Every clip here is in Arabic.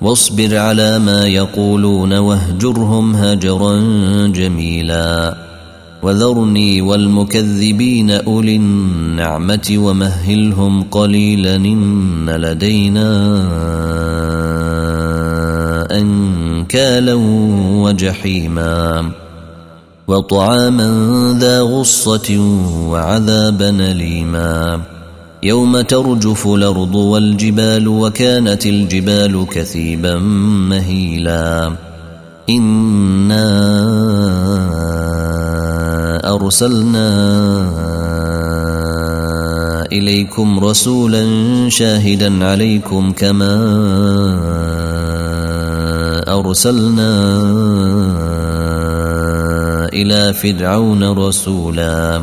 واصبر على ما يقولون واهجرهم هجرا جميلا. وذرني والمكذبين أولي النعمة ومهلهم قليلا إن لدينا أنكالا وجحيما. وطعاما ذا غصة وعذابا أليما. يوم ترجف الأرض والجبال وكانت الجبال كثيبا مهيلا. إنا أرسلنا إليكم رسولا شاهدا عليكم كما أرسلنا إلى فرعون رسولا.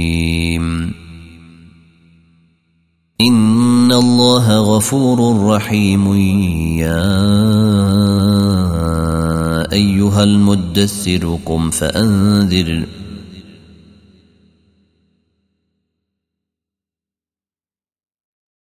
الله غفور رحيم. يا أيها المدثر قم فأنذر.